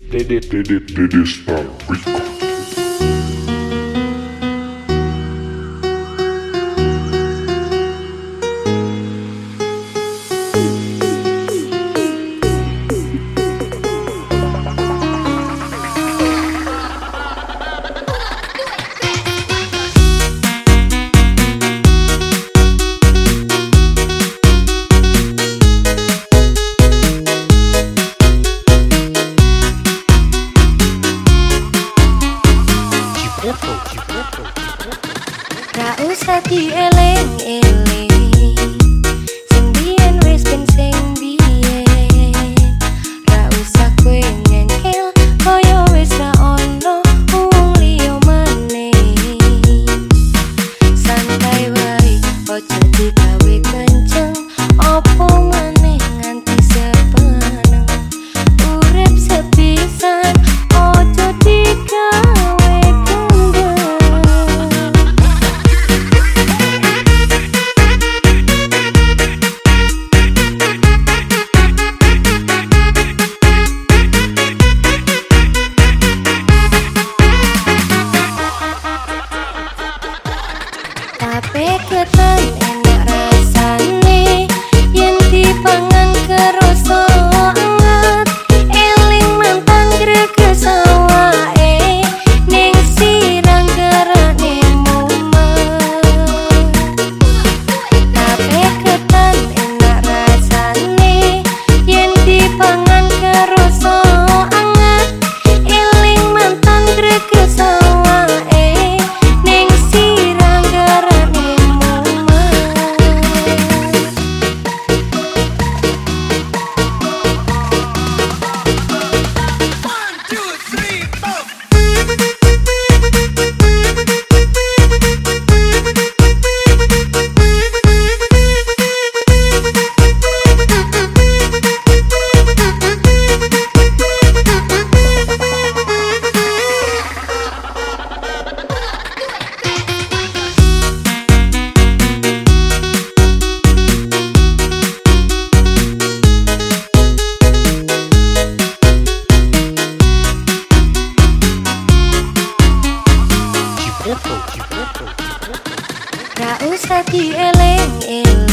Did. It, did. It, did it, Gak usah dieleng-eleng. Peketan enak rasane yen dipang usah dieleng-eleng